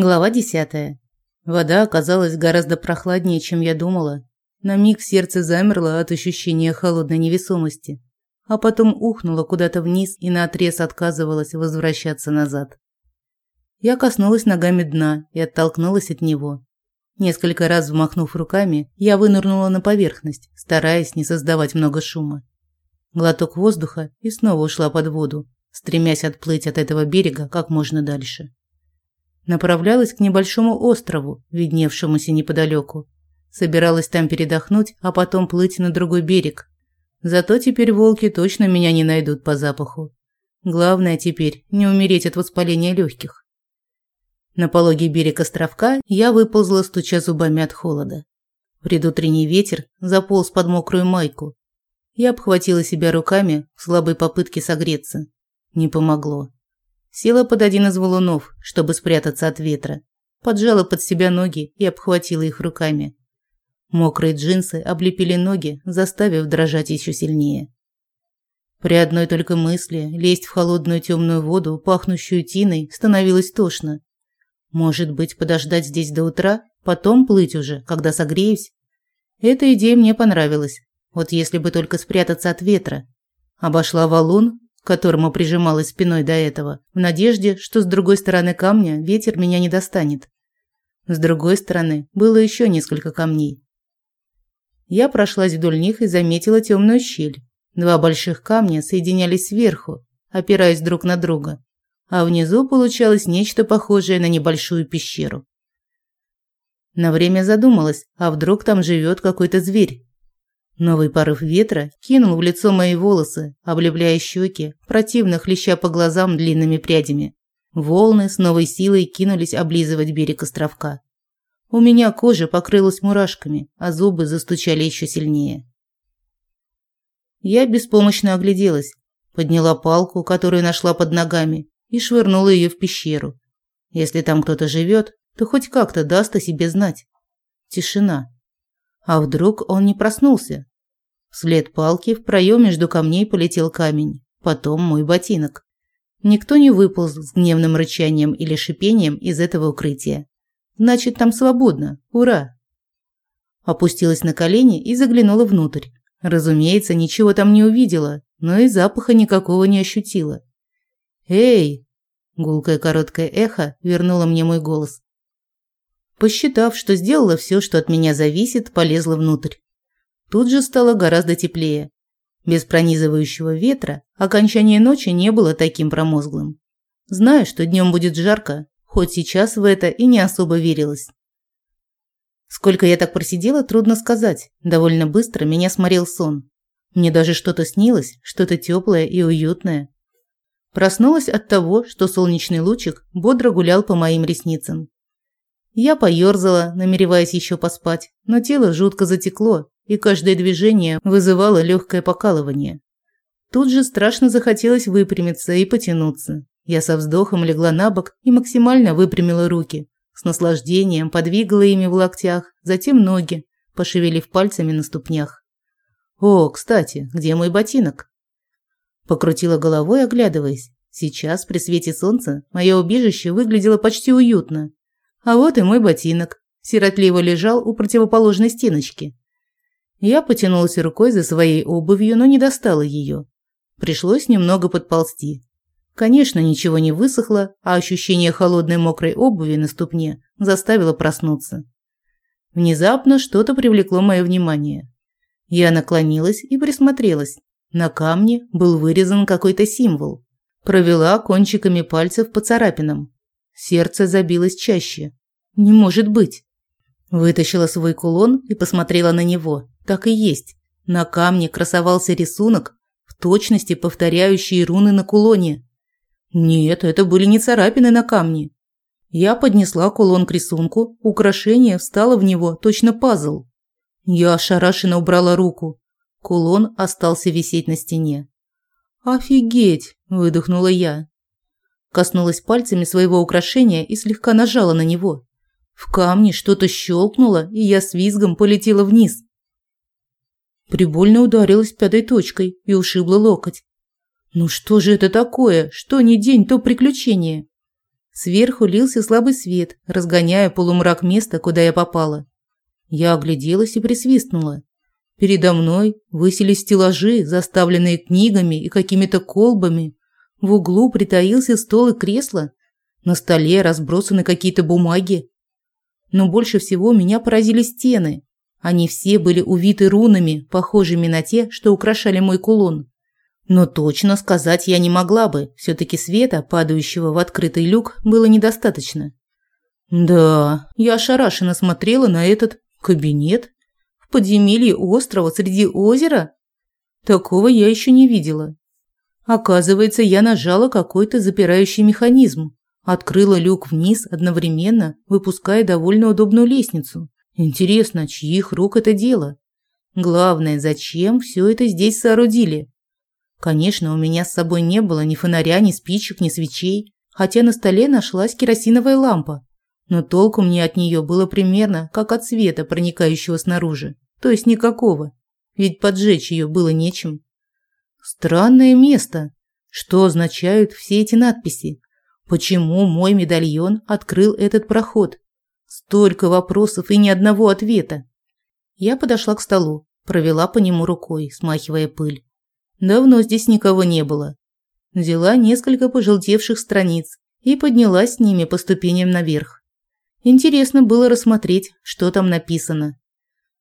Глава десятая. Вода оказалась гораздо прохладнее, чем я думала. На миг сердце замерло от ощущения холодной невесомости, а потом ухнуло куда-то вниз и наотрез отказывалось возвращаться назад. Я коснулась ногами дна и оттолкнулась от него. Несколько раз взмахнув руками, я вынырнула на поверхность, стараясь не создавать много шума. Глоток воздуха и снова ушла под воду, стремясь отплыть от этого берега как можно дальше направлялась к небольшому острову, видневшемуся неподалеку. Собиралась там передохнуть, а потом плыть на другой берег. Зато теперь волки точно меня не найдут по запаху. Главное теперь не умереть от воспаления легких. На пологий берег островка я выползла, стуча зубами от холода. Предутренний ветер заполз под мокрую майку. Я обхватила себя руками в слабой попытке согреться. Не помогло. Села под один из валунов, чтобы спрятаться от ветра. Поджала под себя ноги и обхватила их руками. Мокрые джинсы облепили ноги, заставив дрожать еще сильнее. При одной только мысли лезть в холодную темную воду, пахнущую тиной, становилось тошно. Может быть, подождать здесь до утра, потом плыть уже, когда согреюсь? Эта идея мне понравилась. Вот если бы только спрятаться от ветра. Обошла валун, которому прижималась спиной до этого, в надежде, что с другой стороны камня ветер меня не достанет. С другой стороны было еще несколько камней. Я прошлась вдоль них и заметила темную щель. Два больших камня соединялись сверху, опираясь друг на друга, а внизу получалось нечто похожее на небольшую пещеру. На время задумалась, а вдруг там живет какой-то зверь, Новый порыв ветра кинул в лицо мои волосы, облепляя щеки, противно хлеща по глазам длинными прядями. Волны с новой силой кинулись облизывать берег островка. У меня кожа покрылась мурашками, а зубы застучали еще сильнее. Я беспомощно огляделась, подняла палку, которую нашла под ногами, и швырнула ее в пещеру. Если там кто-то живет, то хоть как-то даст о себе знать. Тишина. А вдруг он не проснулся? Вслед палки в проем между камней полетел камень, потом мой ботинок. Никто не выполз с гневным рычанием или шипением из этого укрытия. Значит, там свободно. Ура! Опустилась на колени и заглянула внутрь. Разумеется, ничего там не увидела, но и запаха никакого не ощутила. «Эй!» – гулкое короткое эхо вернуло мне мой голос. Посчитав, что сделала все, что от меня зависит, полезла внутрь. Тут же стало гораздо теплее. Без пронизывающего ветра окончание ночи не было таким промозглым. Знаю, что днем будет жарко, хоть сейчас в это и не особо верилось. Сколько я так просидела, трудно сказать. Довольно быстро меня сморил сон. Мне даже что-то снилось, что-то теплое и уютное. Проснулась от того, что солнечный лучик бодро гулял по моим ресницам. Я поёрзала, намереваясь еще поспать, но тело жутко затекло, и каждое движение вызывало легкое покалывание. Тут же страшно захотелось выпрямиться и потянуться. Я со вздохом легла на бок и максимально выпрямила руки. С наслаждением подвигала ими в локтях, затем ноги, пошевелив пальцами на ступнях. «О, кстати, где мой ботинок?» Покрутила головой, оглядываясь. Сейчас, при свете солнца, мое убежище выглядело почти уютно. А вот и мой ботинок. Сиротливо лежал у противоположной стеночки. Я потянулась рукой за своей обувью, но не достала ее. Пришлось немного подползти. Конечно, ничего не высохло, а ощущение холодной мокрой обуви на ступне заставило проснуться. Внезапно что-то привлекло мое внимание. Я наклонилась и присмотрелась. На камне был вырезан какой-то символ. Провела кончиками пальцев по царапинам. Сердце забилось чаще. Не может быть. Вытащила свой кулон и посмотрела на него. Так и есть. На камне красовался рисунок, в точности повторяющий руны на кулоне. Нет, это были не царапины на камне. Я поднесла кулон к рисунку, украшение встало в него, точно пазл. Я ошарашенно убрала руку. Кулон остался висеть на стене. «Офигеть!» – выдохнула я. Коснулась пальцами своего украшения и слегка нажала на него. В камне что-то щелкнуло, и я с визгом полетела вниз. Прибольно ударилась пятой точкой и ушибла локоть. Ну что же это такое? Что ни день, то приключение. Сверху лился слабый свет, разгоняя полумрак места, куда я попала. Я огляделась и присвистнула. Передо мной высились стеллажи, заставленные книгами и какими-то колбами. В углу притаился стол и кресло. На столе разбросаны какие-то бумаги. Но больше всего меня поразили стены. Они все были увиты рунами, похожими на те, что украшали мой кулон. Но точно сказать я не могла бы, все таки света, падающего в открытый люк, было недостаточно. Да, я ошарашенно смотрела на этот кабинет в подземелье острова среди озера. Такого я еще не видела. Оказывается, я нажала какой-то запирающий механизм, открыла люк вниз одновременно, выпуская довольно удобную лестницу. Интересно, чьих рук это дело? Главное, зачем все это здесь соорудили? Конечно, у меня с собой не было ни фонаря, ни спичек, ни свечей, хотя на столе нашлась керосиновая лампа. Но толку мне от нее было примерно как от света, проникающего снаружи, то есть никакого, ведь поджечь ее было нечем. Странное место. Что означают все эти надписи? Почему мой медальон открыл этот проход? Столько вопросов и ни одного ответа. Я подошла к столу, провела по нему рукой, смахивая пыль. Давно здесь никого не было. Взяла несколько пожелтевших страниц и поднялась с ними по ступеням наверх. Интересно было рассмотреть, что там написано.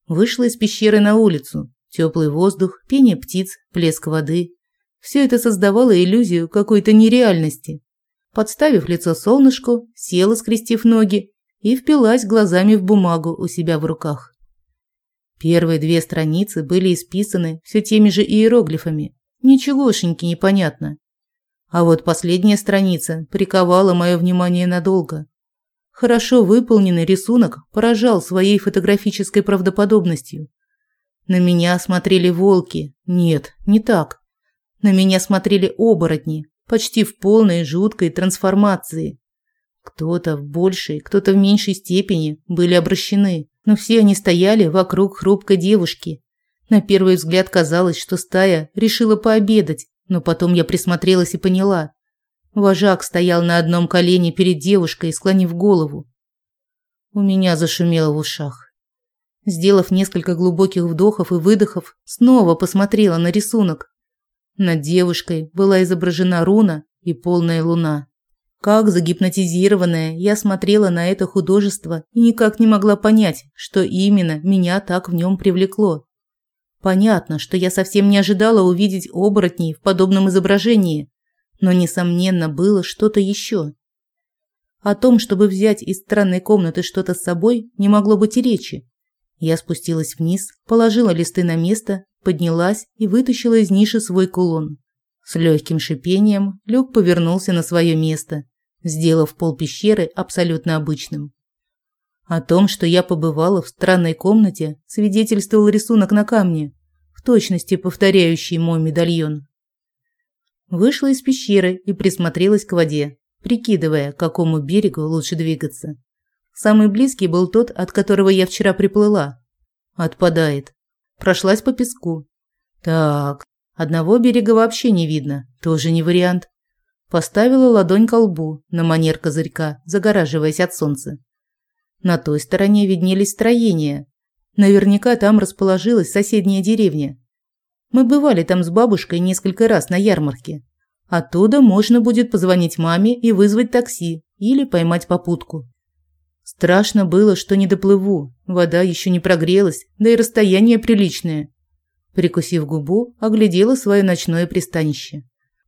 Вышла из пещеры на улицу. Теплый воздух, пение птиц, плеск воды. Все это создавало иллюзию какой-то нереальности. Подставив лицо солнышку, села, скрестив ноги, и впилась глазами в бумагу у себя в руках. Первые две страницы были исписаны все теми же иероглифами. Ничегошеньки непонятно. А вот последняя страница приковала мое внимание надолго. Хорошо выполненный рисунок поражал своей фотографической правдоподобностью. На меня смотрели волки. Нет, не так. На меня смотрели оборотни, почти в полной жуткой трансформации. Кто-то в большей, кто-то в меньшей степени были обращены, но все они стояли вокруг хрупкой девушки. На первый взгляд казалось, что стая решила пообедать, но потом я присмотрелась и поняла. Вожак стоял на одном колене перед девушкой, склонив голову. У меня зашумело в ушах. Сделав несколько глубоких вдохов и выдохов, снова посмотрела на рисунок. Над девушкой была изображена руна и полная луна. Как загипнотизированная, я смотрела на это художество и никак не могла понять, что именно меня так в нем привлекло. Понятно, что я совсем не ожидала увидеть оборотней в подобном изображении, но несомненно было что-то еще. О том, чтобы взять из странной комнаты что-то с собой, не могло быть и речи. Я спустилась вниз, положила листы на место, поднялась и вытащила из ниши свой кулон. С легким шипением люк повернулся на свое место, сделав пол пещеры абсолютно обычным. О том, что я побывала в странной комнате, свидетельствовал рисунок на камне, в точности повторяющий мой медальон. Вышла из пещеры и присмотрелась к воде, прикидывая, к какому берегу лучше двигаться. Самый близкий был тот, от которого я вчера приплыла. Отпадает. Прошлась по песку. Так, Одного берега вообще не видно, тоже не вариант. Поставила ладонь к лбу на манер козырька, загораживаясь от солнца. На той стороне виднелись строения. Наверняка там расположилась соседняя деревня. Мы бывали там с бабушкой несколько раз на ярмарке. Оттуда можно будет позвонить маме и вызвать такси или поймать попутку. Страшно было, что не доплыву. Вода еще не прогрелась, да и расстояние приличное. Прикусив губу, оглядела свое ночное пристанище.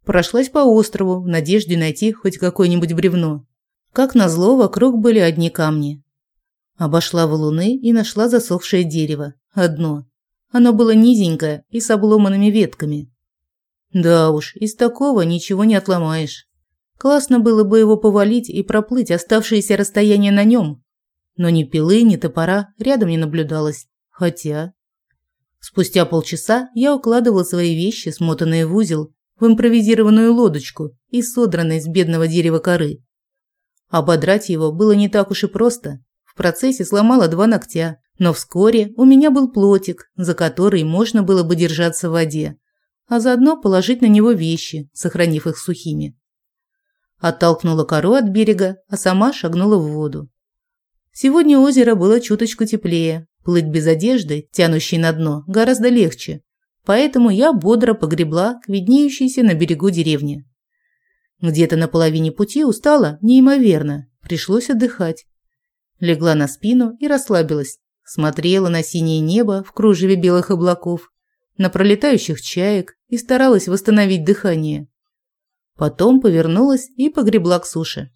Прошлась по острову в надежде найти хоть какое-нибудь бревно. Как назло, вокруг были одни камни. Обошла валуны и нашла засохшее дерево. Одно. Оно было низенькое и с обломанными ветками. Да уж, из такого ничего не отломаешь. Классно было бы его повалить и проплыть оставшееся расстояние на нем. Но ни пилы, ни топора рядом не наблюдалось. Хотя... Спустя полчаса я укладывала свои вещи, смотанные в узел, в импровизированную лодочку из содранной из бедного дерева коры. Ободрать его было не так уж и просто. В процессе сломала два ногтя, но вскоре у меня был плотик, за который можно было бы держаться в воде, а заодно положить на него вещи, сохранив их сухими. Оттолкнула кору от берега, а сама шагнула в воду. Сегодня озеро было чуточку теплее. Плыть без одежды, тянущей на дно, гораздо легче. Поэтому я бодро погребла к виднеющейся на берегу деревне. Где-то на половине пути устала неимоверно. Пришлось отдыхать. Легла на спину и расслабилась. Смотрела на синее небо в кружеве белых облаков, на пролетающих чаек и старалась восстановить дыхание. Потом повернулась и погребла к суше.